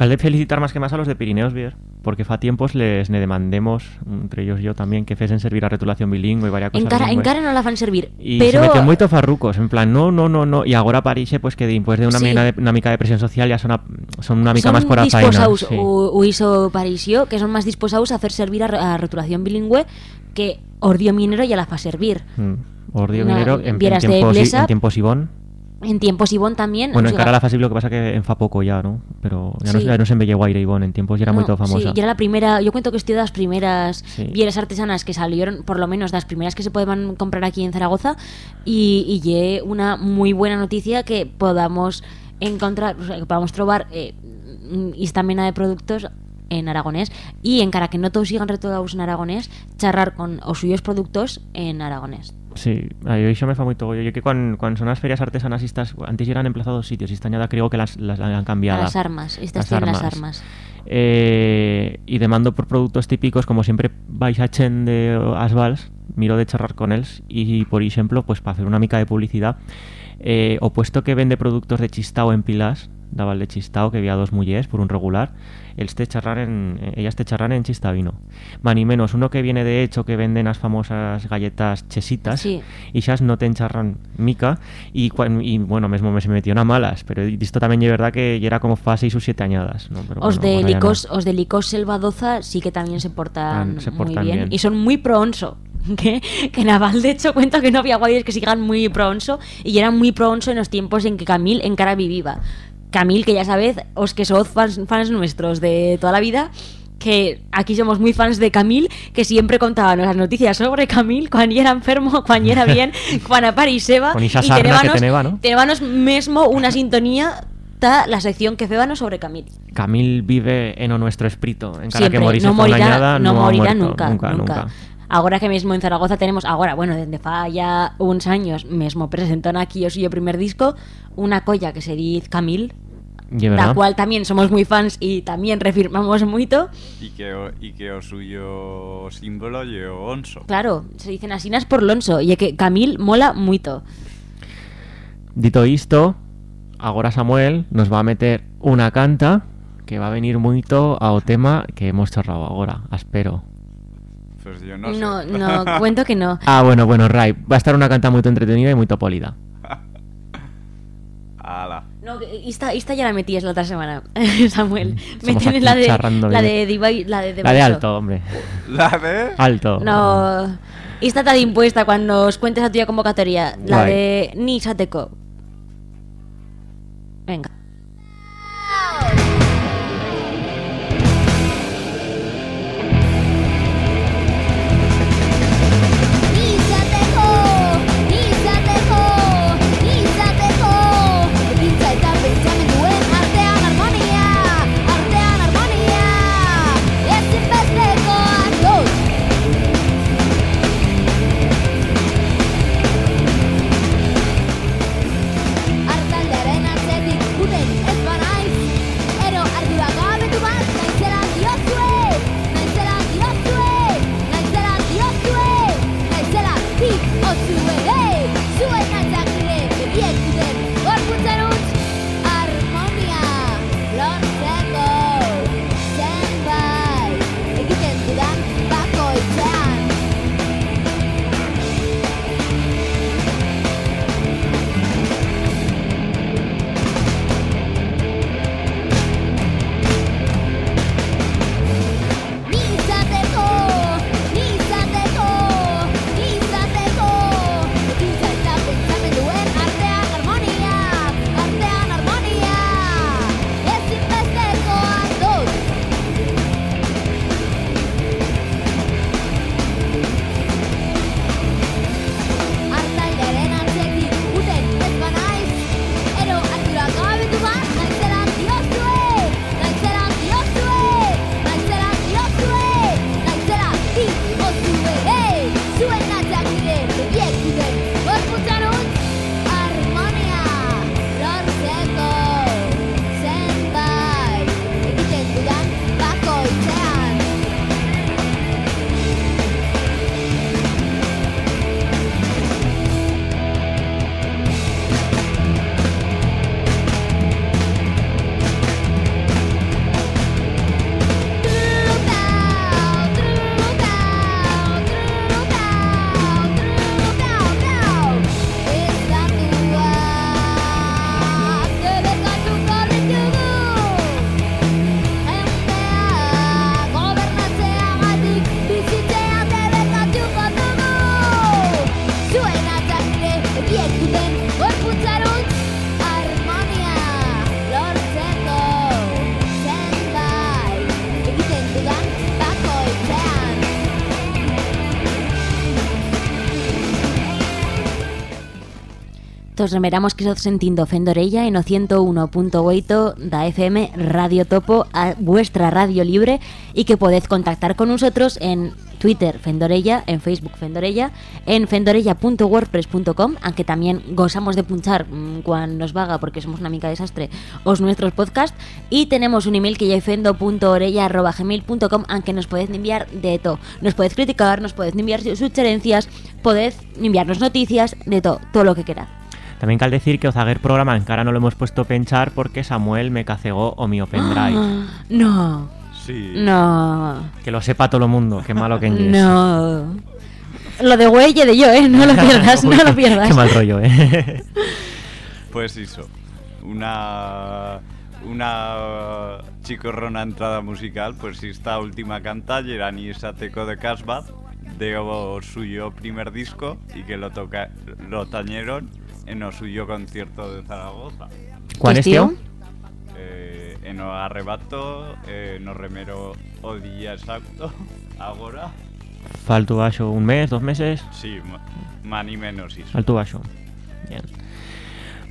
Cal de felicitar más que más a los de Pirineos Beer, porque fa tiempos les ne demandemos, entre ellos yo también, que fesen servir a retulación bilingüe y varias cosas Encara, encara no la van servir, Y pero se metió moito farrucos, en plan, no, no, no, no, y agora parixe, pues que de una, Sí. de, una mica de presión social ya son, a, son una mica son más por a faena. disposaus, sí. u, u iso que son más disposados a hacer servir a, a rotulación bilingüe que Ordio Minero ya la fa servir. Mm. Ordio minero en, en de en tiempos Ibón. En tiempos Ivón también. Bueno, en cara a la fasible lo que pasa que en fa poco ya, ¿no? Pero ya, no, ya no se Guaire Ibón, en tiempos ya era no, muy famosa. Sí, y era la primera, yo cuento que estoy de las primeras Sí. artesanas que salieron, por lo menos de las primeras que se pueden comprar aquí en Zaragoza, y, y una muy buena noticia que podamos encontrar, o sea, que podamos trobar eh, mm, esta mena de productos en aragonés y en cara que no todos sigan retodados en aragonés, charrar con os suyos productos en aragonés. Sí, a yo iso me fa moito gollo. Yo que cuando, cuando son las ferias artesanas estas, antes ya eran emplazados sitios, y esta añada creo que las, las han cambiado. A las armas, estas tienen las armas. Eh, y demando por productos típicos, como siempre vais a Chen de Asvals, miro de charrar con ellos y, por ejemplo, pues para hacer una mica de publicidad, eh, o puesto que vende productos de chistao en pilas, daba el de chistao que había dos mujeres por un regular, ells te charrar en, ellas te charran en chistavino. Man y menos, uno que viene de hecho que venden las famosas galletas chesitas, Sí. y xas no te encharran mica y, y bueno, mesmo me se metió a malas, pero esto también es verdad que ya era como fa 6 o 7 añadas, ¿no? Pero Os bueno, de. Licos, os de Licos Selvadoza sí que también se portan, se muy bien. bien. y son muy pronso. Que, que Naval de hecho cuenta que no había guardias que sigan muy pronso y eran muy pronso en los tiempos en que Camil encara vivía. Camil, que ya sabéis, os que sois fans, fans nuestros de toda la vida, que aquí somos muy fans de Camil, que siempre contaban las noticias sobre Camil, cuando era enfermo, cuando era bien, cuando apariseba. Con esa sarna que teneba, ¿no? tenébanos mesmo una sintonía la sección que febanos sobre Camil. Camil vive en o nuestro espíritu, en cada Siempre, que morís no morirá, añada, no, morirá muerto, nunca, nunca, nunca, nunca. Ahora que mismo en Zaragoza tenemos, ahora, bueno, desde fa ya unos años, mismo presentan aquí o suyo primer disco, una colla que se dice Camil, la cual también somos muy fans y también refirmamos mucho. Y que, o, y que o suyo símbolo lle o onso. Claro, se dicen asinas por Lonso, y es que Camil mola mucho. Dito isto, agora Samuel nos va a meter una canta que va a venir mucho ao tema que hemos charrado agora, espero. Pues yo no, No, sé. no, cuento que no. Ah, bueno, bueno, Rai, va a estar una canta muy entretenida y muy polida. Ala. No, esta, esta ya la metías la otra semana, Samuel. Somos Meten aquí la de, la de Diva- la de, La de alto, hombre. La de... Alto. No, esta está de impuesta cuando os cuentes a tuya convocatoria. La Guay. de Nisateco. Venga. Tos remeramos que estás sentindo Fendorella en o 101.8 da FM Radio Topo, a vuestra radio libre, y que podéis contactar con nosotros en Twitter Fendorella, en Facebook Fendorella, en fendorella.wordpress.com, aunque también gozamos de punchar mm, cuando nos vaga porque somos una mica desastre, os nuestros podcasts, y tenemos un email que ya es fendo.orella.gmail.com, aunque nos podéis enviar de todo. Nos podéis criticar, nos podéis enviar sugerencias, podéis enviarnos noticias, de todo, todo lo que queráis. También cal decir que o zaguer programa encara no lo hemos puesto a pensar porque Samuel me cacegó o mi pendrive. Ah, no, Sí. no, Que lo sepa todo el mundo, qué malo que en no. Lo de güey y de yo, ¿eh? No lo pierdas, no lo pierdas. Qué mal rollo, eh. Pues eso. Una una chicorrona entrada musical, pues si esta última canta Gerani Sateco de Casbah de o suyo primer disco y que lo toca lo tañeron en o suyo concierto de Zaragoza. ¿Cuál es, tío? Eh, en o arrebato, eh, no remero o día exacto, agora. Faltu baixo un mes, dos meses. Sí, ma- más ni menos eso. Alto baixo. Bien.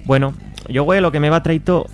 Bueno, yo güey lo que me va traito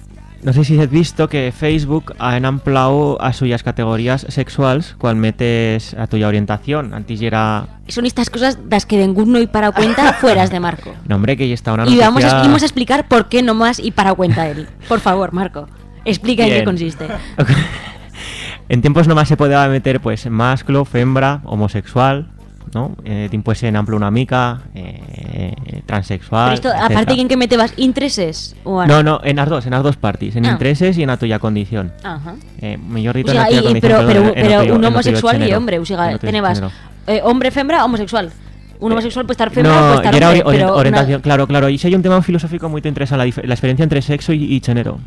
no sé si has visto que Facebook ha enamplado a suyas categorías sexuales cual metes a tuya orientación. Antes ya era... Son estas cosas das que ninguno y para cuenta fueras de Marco. No, hombre, que ya está una Y vamos a, noticia- y vamos a explicar por qué no más y para cuenta él. Por favor, Marco, explica en qué consiste. en tiempos nomás se podía meter pues masclo, fembra, homosexual, ¿no? Eh, tiempo ese en amplio una mica, eh, transexual. Pero esto, etcétera. aparte en que metebas intereses o No, no, en las dos, en las dos partes, en Ah. intereses y en la tuya condición. Ajá. Eh, mejor dicho, O en la sea, tuya y- condición, pero, perdón, pero, en- en pero lo tuyo- un en homosexual y hombre, o sea, En tenebas eh, hombre, fembra, homosexual. Un homosexual puede estar fembra, no, puede estar y era hombre, ori- pero una- orientación, claro, claro. Y si hay un tema filosófico muy interesante, la, la experiencia entre sexo y, y género.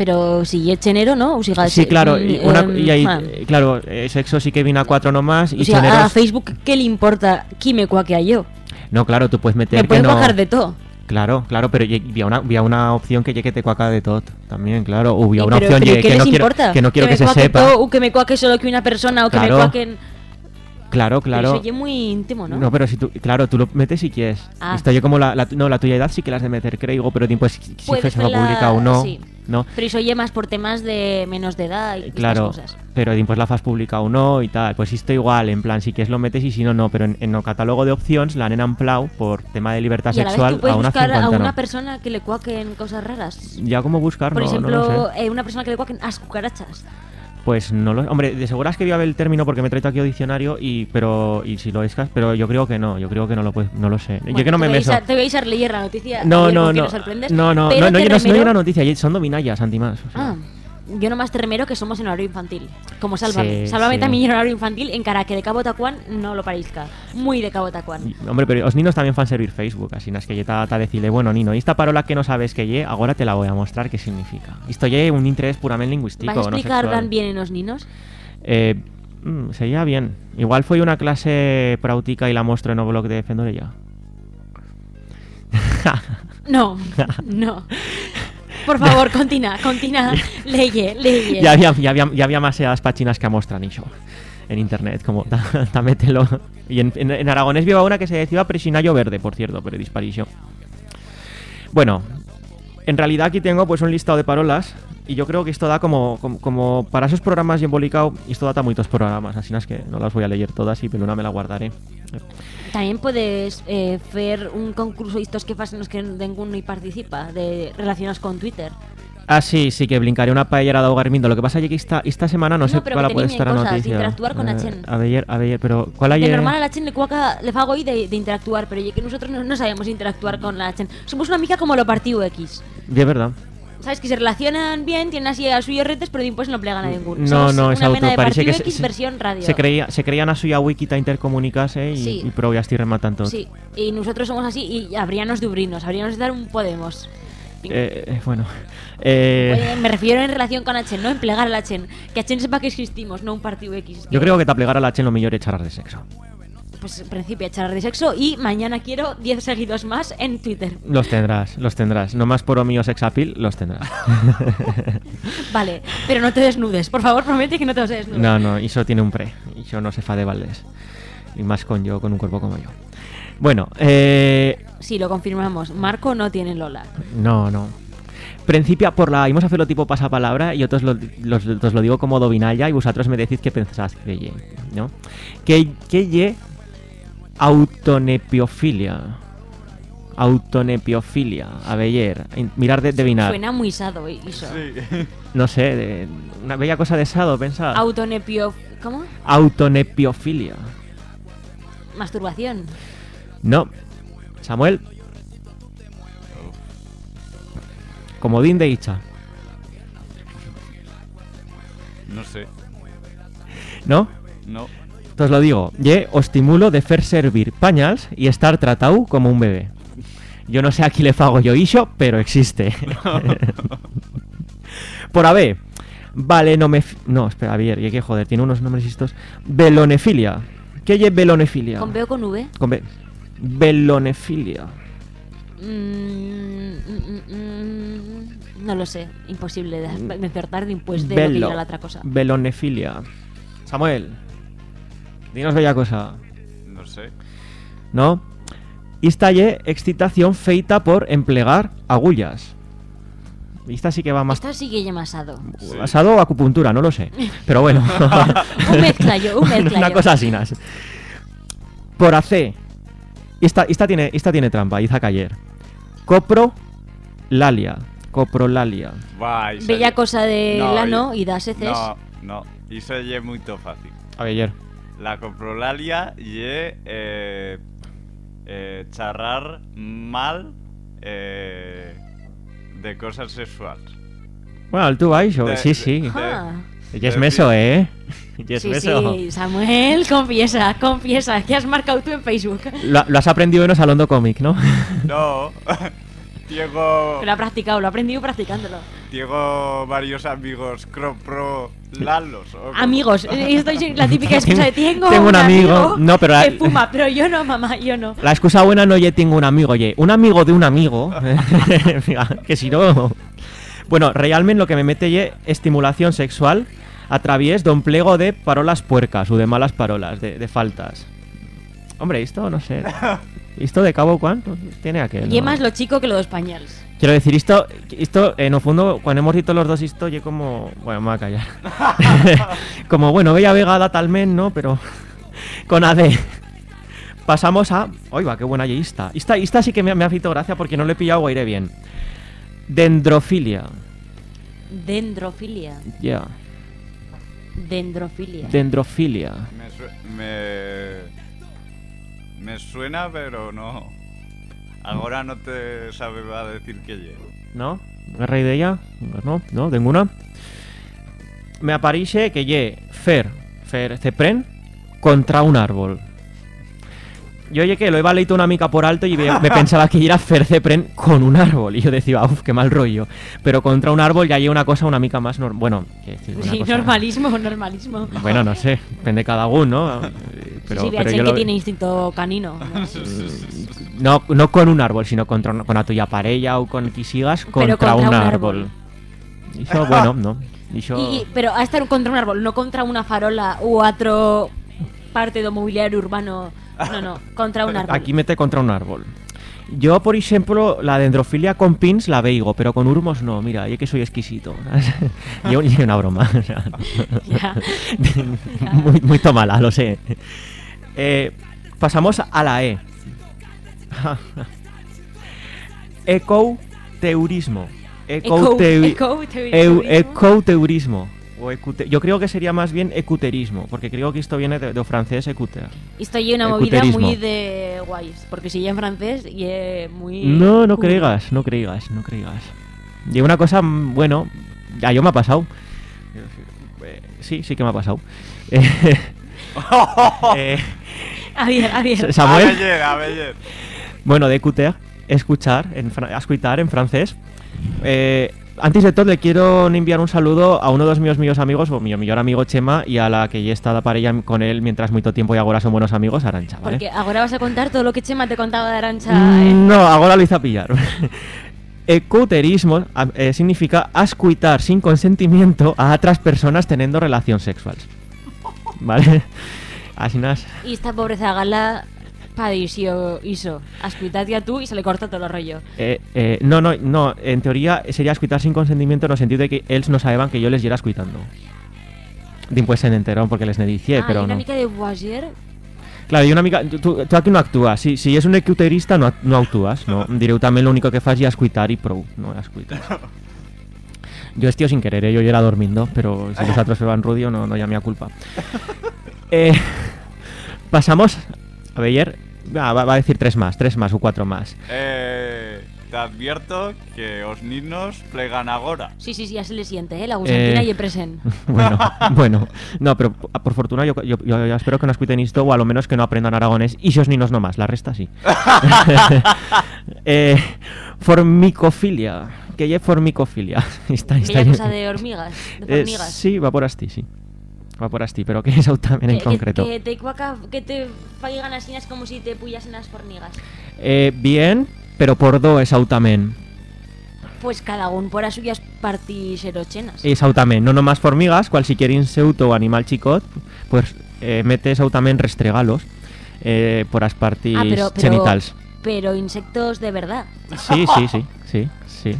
Pero si es género, ¿no? O sea, Sí, claro, mm, y, una- em, y ahí, ah. eh, claro, eh, sexo sí que viene a cuatro nomás y O sea, a Facebook, ¿qué le importa quién me cuaque a yo? No, claro, tú puedes meter Me que puedes no... bajar de todo. Claro, claro, pero había una, había una opción que llegue te cuaca de todo también, claro. O había una pero, opción pero ye- ¿qué que, no quiero, que no quiero que, me se sepa. todo, o que me cuaque solo que una persona, o que Claro. me cuaquen... Claro, Pero claro. eso ya es muy íntimo, ¿no? No, pero si tú, claro, tú lo metes si quieres. Ah. Esto yo como la, la- no, la tuya edad sí que las de meter, creo, pero tiempo si, si fuese verla- pública o no, sí. No. Pero eso ya más por temas de menos de edad y Claro, cosas. pero la faz pública o no y tal. Pues esto igual, en plan, si quieres lo metes y si no, no. Pero en, en el catálogo de opciones la han enamplado por tema de libertad Y a la vez sexual tú puedes a una buscar 50 a una persona que le cuaquen cosas raras. Ya como buscar, Por no, no ejemplo, lo sé. eh, una persona que le cuaquen a cucarachas. Pues no lo Hombre, de seguras que voy a ver el término porque me he traído aquí el diccionario y pero y si lo escas, pero yo creo que no, yo creo que no lo puedes, no lo sé. Bueno, yo que no me te meso. a- Te vais a leer la noticia. No, ayer no, porque no. nos sorprendes, No, no, pero no, no, te yo no, no hay remero- una noticia, son dominallas, antimás. o sea. Ah, yo nomás te remero que somos en horario infantil. Como Sálvame. Sí, Sálvame sí. también en horario infantil, en cara que de Cabo Tacuán no lo parezca. Muy de Cabo Tacuán. Hombre, pero los niños también fan servir Facebook, así es que yo te, decirle, bueno, Nino, esta parola que no sabes que ye, ahora te la voy a mostrar qué significa. Esto ye un interés puramente lingüístico, ¿Vas a no explicar tan bien en los niños? Eh, mm, sería bien. Igual fue una clase práctica y la muestro en el blog de Fendorella. No, no. Por favor, continúa, continúa. Leye, leye. ya había, ya había, ya había demasiadas páginas que muestran eso en internet, como ta- ta mételo. Y en, en, en aragonés viva una que se decía Presinayo Verde, por cierto, pero disparición. Bueno, en realidad aquí tengo pues un listado de parolas y yo creo que esto da como, como, como para esos programas y embolicado, esto data muchos programas, así es que no las voy a leer todas y pero una me la guardaré. También puedes eh, hacer un concurso de estos que pasan los que ninguno y participa, de relacionados con Twitter. Ah, sí, sí, que brincaré una paellera de ahogarmiento. Lo que pasa es que esta, esta semana no, No, sé cuál puede estar la cosas, noticia. interactuar con Eh, Achen. A ver, a ver, pero ¿cuál hay? De normal a la Chen le, cuaca, le fago hoy de, de interactuar, pero que nosotros no, no sabemos interactuar con la Chen. Somos una mica como lo partido X. De verdad. ¿Sabes? Que se relacionan bien, tienen así a suyos redes, pero después no plegan a ninguno. No, Somos no, es una mena auto. Parece que X se- versión radio. se creía, se creían a suya wikita intercomunicase y, Sí. y pero ya estoy rematando. Sí, y nosotros somos así y habríamos de ubrirnos, habríamos de dar un Podemos. Eh, eh, bueno. Eh, Oye, me refiero en relación con Achen, no en plegar a la Chen. Que Achen sepa que existimos, no un partido X. yo creo que te plegar a la chen lo mejor es charlar de sexo. Pues en principio echar de sexo y mañana quiero 10 seguidos más en Twitter. Los tendrás, los tendrás. No más por o mío sex appeal, los tendrás. Vale, pero no te desnudes. Por favor, promete que no te vas a desnudar. no, no, eso tiene un pre. Eso no se fa de valdés. Y más con yo, con un cuerpo como yo. Bueno, eh, Sí, lo confirmamos. Marco no tiene Lola. no, no. Principia por la... Imos a hacerlo tipo pasapalabra y otros lo, los, os lo digo como dovinalla y vosotros me decís qué pensáis que ye, ¿no? Que, que ye autonepiofilia. Autonepiofilia. A ver, mirar de adivinar. Suena muy sado, eh, iso. Sí. No sé, de- una bella cosa de sado, pensad. Autonepio... ¿Cómo? Autonepiofilia. Masturbación. No. Samuel. Comodín de Icha. No sé. ¿No? No. Entonces lo digo. Ye os estimulo de fer servir pañals y estar tratado como un bebé. Yo no sé a quién le fago yo iso, pero existe. Por a ver. Vale, no me... No, espera, a ver, y que joder, tiene unos nombres estos. Velonefilia. ¿Qué ye velonefilia? ¿Con B o con V? Con B. Velonefilia. Mm, mm, mm, no lo sé. Imposible de de acertar después de lo que era la otra cosa. Velonefilia. Samuel. Dinos bella cosa. No sé. ¿No? Esta ye excitación feita por emplear agullas. Esta sí que va más Esto sí que llama asado. Sí. basado o acupuntura, no lo sé. Pero bueno. Un mezclayo, un mezclayo. Una cosa así, nas. Por hacer. Esta, esta, tiene, esta tiene trampa, hizo ayer. Copro lalia. Coprolalia. Va, Bella cosa de No, lano y- y das heces. No, no. Iso es muy fácil. A ver, ayer. La coprolalia y eh, eh, charrar mal eh, de cosas sexuales. Bueno, el tú vais, De- sí, de- sí. de- Ah. Y es de- meso, ¿eh? Y es sí, meso. sí, Samuel, confiesa, confiesa, que has marcado tú en Facebook. Lo, lo has aprendido en Salondo Comic, ¿no? No. Tengo, Lo ha practicado, lo ha aprendido practicándolo. tengo varios amigos cropro lalos. o Amigos, eh, esto es la típica excusa de tengo, Tengo un amigo. No, pero la- que fuma, pero yo no, mamá, yo no. La excusa buena no ye tengo un amigo, ye. Un amigo de un amigo. Mira, que si no. Bueno, realmente lo que me mete ye estimulación sexual a través de un plego de parolas puercas o de malas parolas, de, de faltas. Hombre, esto no sé. Esto de cabo cuánto tiene aquel. Y es ¿no? más lo chico que lo de españoles. Quiero decir, esto, esto en el fondo, cuando hemos dicho los dos esto, ye como... Bueno, me voy a callar. como, bueno, bella vegada talmente, ¿no? Pero con AD. Pasamos a... Oiga, qué buena ye esta. Esta, esta sí que me, me ha feito gracia porque no le he pillado aire bien. Dendrofilia. Dendrofilia. Ya. Dendrofilia. Dendrofilia. Me, sue- me, me suena, pero no. Ahora no te sabe va a decir que llevo. ¿No? ¿Guerra de ella? No, no, ninguna. Me aparece que ye Fer, Fer Cepren contra un árbol. Yo oye que lo he leído una mica por alto y me pensaba que era Fer Cepren con un árbol. Y yo decía, uff, qué mal rollo. Pero contra un árbol ya hay una cosa una mica más normal. Bueno, qué decir, una Sí, cosa- normalismo, normalismo. Bueno, no sé, depende de cada uno, ¿no? Pero, sí, pero yo que lo- tiene instinto canino. ¿no? no, no con un árbol, sino contra una- con la tuya pareja o con que sigas contra, contra un, un árbol. árbol. Eso, bueno, no. Y, y- pero a estar contra un árbol, no contra una farola u otro parte do mobiliario urbano. No, no, contra un árbol. Aquí mete contra un árbol. Yo, por ejemplo, la dendrofilia con pins la veigo, pero con urmos no. Mira, yo que soy exquisito. yo y una broma. muy, muy tomala, lo sé. Eh, pasamos a la E. Ecoteurismo. Eco- Ecoteu- ecoteurismo. eu- Ecoteurismo. O ecute- Yo creo que sería más bien ecuterismo, porque creo que esto viene de, de francés ecuter. Esto hay una movida muy de guays, porque si ya en francés y es muy... No, no creas, no creas, no creas. Y una cosa, mm, bueno, ya yo me ha pasado. Eh, Sí, sí que me ha pasado. Eh, eh, A ver, a ver. Samuel, A ver, a ver. bueno, de écouter, escuchar, en, escuchar en francés. Eh, antes de todo, le quiero enviar un saludo a uno de los míos míos amigos, o mi mejor amigo Chema, y a la que ya he estado para ella con él mientras mucho tiempo y ahora son buenos amigos, Arancha, ¿vale? Porque ahora vas a contar todo lo que Chema te contaba de Arancha. eh. Mm, No, ahora lo hice a pillar. Ecuterismo eh, significa ascuitar sin consentimiento a otras personas teniendo relación sexual. ¿Vale? Y esta pobreza gala Pa dir, si o iso, escuitat ja tu i se li corta tot el rollo. Eh, eh, no, no, no, en teoría sería escuitar sin consentimiento en el sentido de que ellos no sabían que yo les iera escuitando. Después se enteraron porque les nedicié, ah, pero i una no. mica de. Claro, y una mica... Tú, tú aquí no actúas. Si, si es un ecuterista, no, no actúas. No, directamente lo único que fas es escuitar y prou. No escuitar. Yo estío sin querer, ¿eh? yo era dormindo, pero si los otros se van rudio, no, no ya mía culpa. Eh, pasamos a ver, va, va va a decir tres más, tres más o cuatro más. Eh, te advierto que os niños plegan agora. Sí, sí, sí, ja se li siente, eh? La gusantina Eh. hi present. Bueno, bueno, no, pero por por fortuna yo, yo, yo ya espero que no escuiten esto o a lo menos que no aprendan aragonés y esos niños no más, la resta sí. eh, formicofilia, que lle formicofilia. Está, está Aquella cosa de hormigas, de Eh, sí, va por asti, sí. Va por asti, pero que es también en Que- concreto. Que, te cuaca, que te faigan así es como si te pullasen las formigas. Eh, bien, pero por do exautament. Pues cada un por a suyas partis erochenas. Exautament, no nomás formigas, cual si quieres inseuto o animal chicot, pues eh, mete exautament restregalos eh, por as partis Ah, pero- pero- genitals. Pero insectos de verdad. Sí, sí, sí, sí, sí.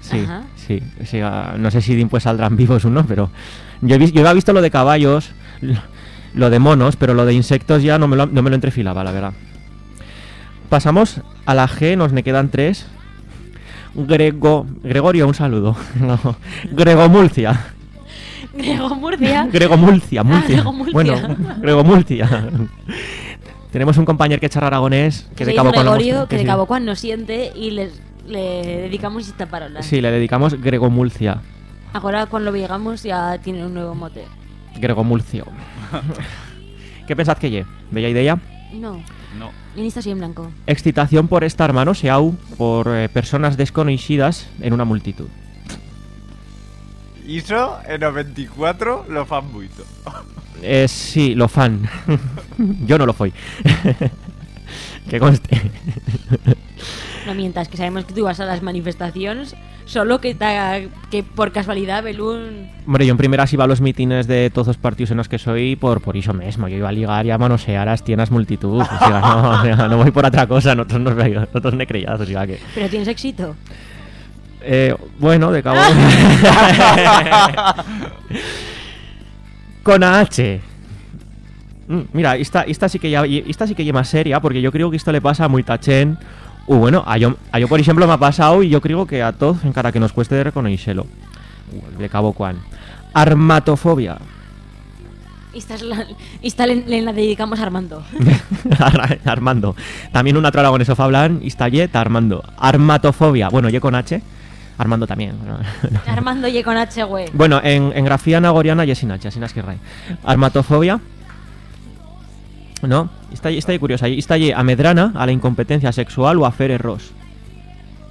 Sí, Ajá. sí. O sea, no sé si después saldrán vivos o no, pero yo he, yo había visto lo de caballos, lo- de monos, pero lo de insectos ya no me lo, no me lo entrefilaba, la verdad. Pasamos a la G, nos me quedan tres. Grego, Gregorio, un saludo. No, Gregomulcia. Grego Murcia. Gregomulcia, Mulcia. Gregomulcia. Bueno, Gregomulcia. Tenemos un compañero que charra aragonés que Que de cabo Gregorio, que de sí. cabo no siente y les, le dedicamos esta parola. Sí, le dedicamos Gregomulcia. Ahora cuando llegamos ya tiene un nuevo mote. Gregomulcio. ¿Qué pensad que lle? ¿Bella idea? No, No. en esta soy en blanco. Excitación por estar manoseado por eh, personas desconocidas en una multitud. Iso en o 24 lo fan mucho. Eh, sí, lo fan. Yo no lo fui. que conste. No mientas, que sabemos que tú vas a las manifestaciones, solo que, ta- que por casualidad Belún... Hombre, yo en primeras iba a los mítines de todos los partidos en los que soy por, por eso mismo. Yo iba a ligar y a manosear a tienas multitud. O sea, no, o sea, no voy por otra cosa. Nosotros nos nosotros ne creías, o sea que... Pero tienes éxito. Eh, bueno, de cabo. Con H. Mm, Mira, esta, esta sí que ya, esta sí que lleva seria, porque yo creo que esto le pasa a muy tachén. O bueno, a yo, a yo, por ejemplo me ha pasado y yo creo que a todos, en cara que nos cueste de reconocerlo. Uh, De cabo cuán. Armatofobia. Esta, es la, esta le, le la dedicamos a Armando. Ar- Armando. También un otro aragoneso fablan, Istallet, Armando. Armatofobia. Bueno, yo con H. Armando también. Armando y con H, güey. Bueno, en, en grafía nagoriana y sin H, sin asquirray. Armatofobia. ¿No? Está, está ahí curiosa. Está ahí amedrana a la incompetencia sexual o a hacer erros.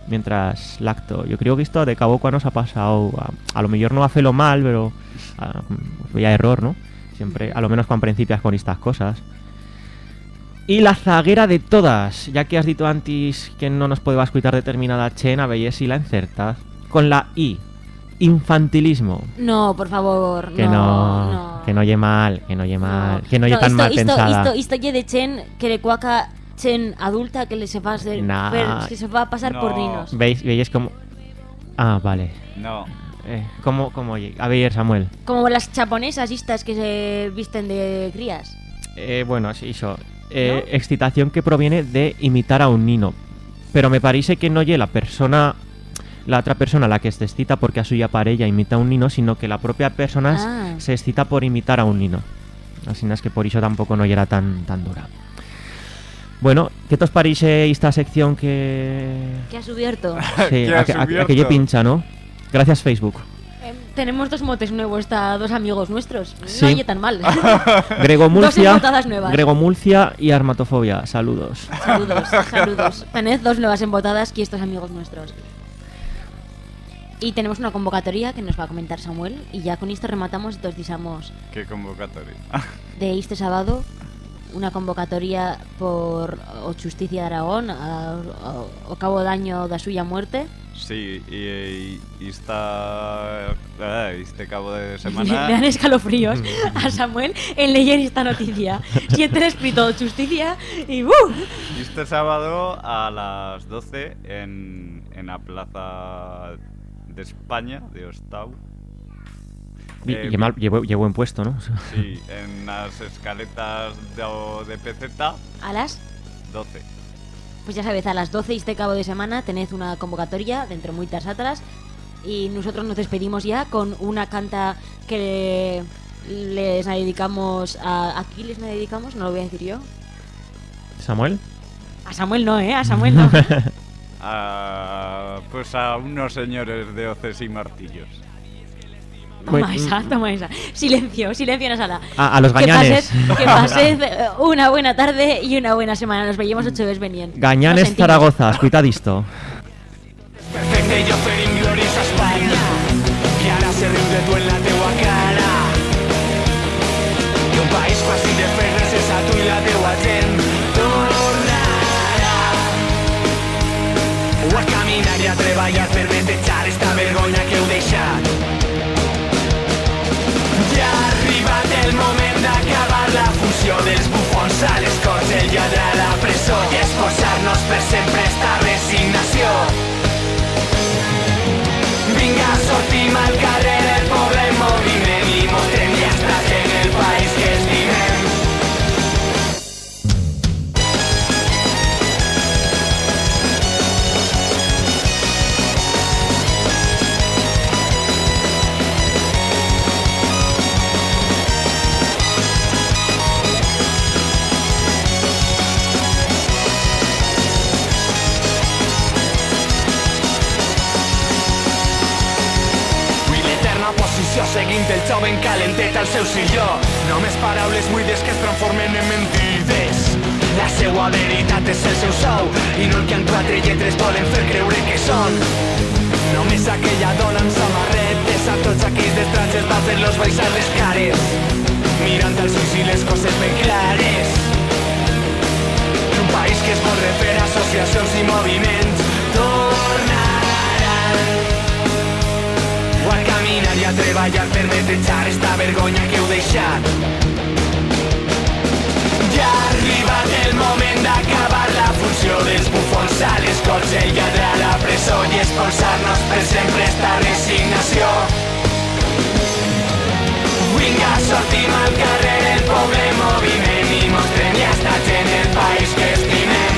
Mientras lacto. Yo creo que esto de cabo nos ha pasado. A, lo mejor no hace lo mal, pero. A, pues veía error, ¿no? Siempre, a lo menos cuando principias con estas cosas. Y la zaguera de todas, ya que has dicho antes que no nos podía escuchar determinada chena, veis si la encertas. Con la I, infantilismo. No, por favor. Que no, no, que no lle mal, que no lle mal, que no lle No, tan isto- mal isto- pensada. Isto, isto lle de chen que le cuaca chen adulta que le se va a hacer, Nah. ver- que se va a pasar por No. ninos. ¿Veis? ¿Veis como...? Ah, vale. No. Eh, ¿Cómo, cómo lle- A ver, Samuel. Como las japonesas estas que se visten de crías. Eh, bueno, sí, eso. Eh, Excitación que proviene de imitar a un nino. Pero me parece que no lle la persona... La otra persona la que se excita porque a suya parella imita a un nino, sino que la propia persona Ah. se excita por imitar a un nino. Así es que por eso tampoco no era tan, tan dura. Bueno, ¿qué te os parece esta sección que... Que has abierto. Sí, ¿Qué a, que- a- a que lle pincha, ¿no? Gracias Facebook. Em, tenemos dos motes nuevos, está dos amigos nuestros. Sí. No oye tan mal. Grego Murcia, embotadas nuevas. Grego Murcia y Armatofobia. Saludos. saludos, saludos. Tened dos nuevas embotadas que estos amigos nuestros. Y tenemos una convocatoria que nos va a comentar Samuel. Y ya con esto rematamos y todos disamos Qué convocatoria. de este sábado una convocatoria por o Justicia de Aragón a- a- o cabo de año da suya muerte Sí, i, i esta, eh, este cabo de Le semana... dan escalofríos a Samuel en leer esta noticia. Siente de justicia y ¡uh! Este sábado a las 12 en, en la Plaza de España de Ostau. Y, Eh, y mal- llevo, llevo en puesto, ¿no? Sí, en las escaletas de, de PZ, A las, 12. pues ya sabéis, a las 12 este cabo de semana tenéis una convocatoria dentro muy atrás y nosotros nos despedimos ya con una canta que les dedicamos a... ¿A quién les dedicamos? No lo voy a decir yo. Samuel. A Samuel no, ¿eh? A Samuel no. Ah, pues a unos señores de hoces y martillos. Toma esa, toma esa. Silencio, silencio en la sala. A, a los Que gañanes. pases, que pases eh, una buena tarde y una buena semana. Nos veíamos ocho veces venien. Gañanes. Zaragoza, escuita disto. Perfecte i oferint dels bufons a l'escorç, el lladre a la presó. I esposar-nos per sempre esta resignació jove calentet al seu silló. Només paraules buides que es transformen en mentides. La seua veritat és el seu sou i no el que en quatre lletres volen fer creure que són. Només aquella dona amb samarretes a tots aquells destranges va fer-los baixar les cares. Mirant als ulls i les coses ben clares. Un país que es vol refer associacions i moviments tornaran caminar i a treballar per netejar esta vergonya que heu deixat. Ja ha arribat el moment d'acabar la funció dels bufons a les corts, el lladre a la presó i esponsar-nos per sempre esta resignació. Vinga, sortim al carrer, el poble moviment i mostrem ja esta gent el país que estimem.